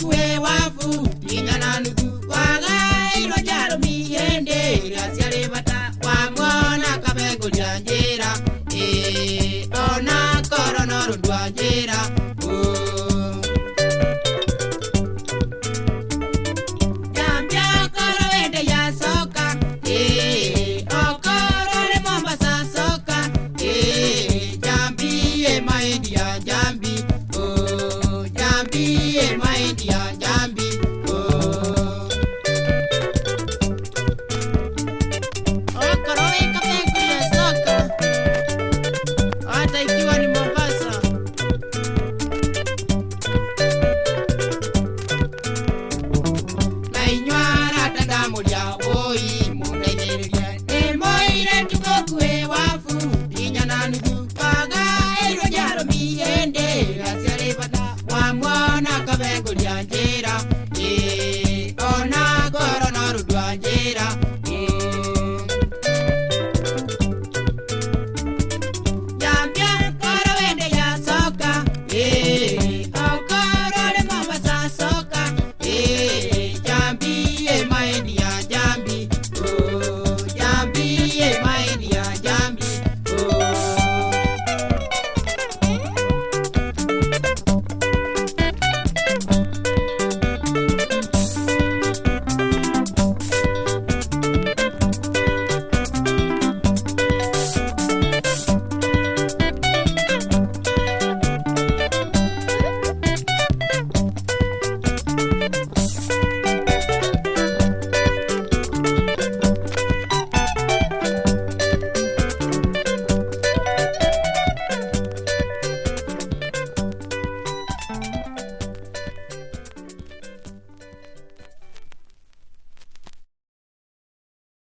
kuwe wafu lingana nugu waga iro miende, miyende rasiare bata wangona kabe kujanjera e eh, ona korono rudwanjera mundial.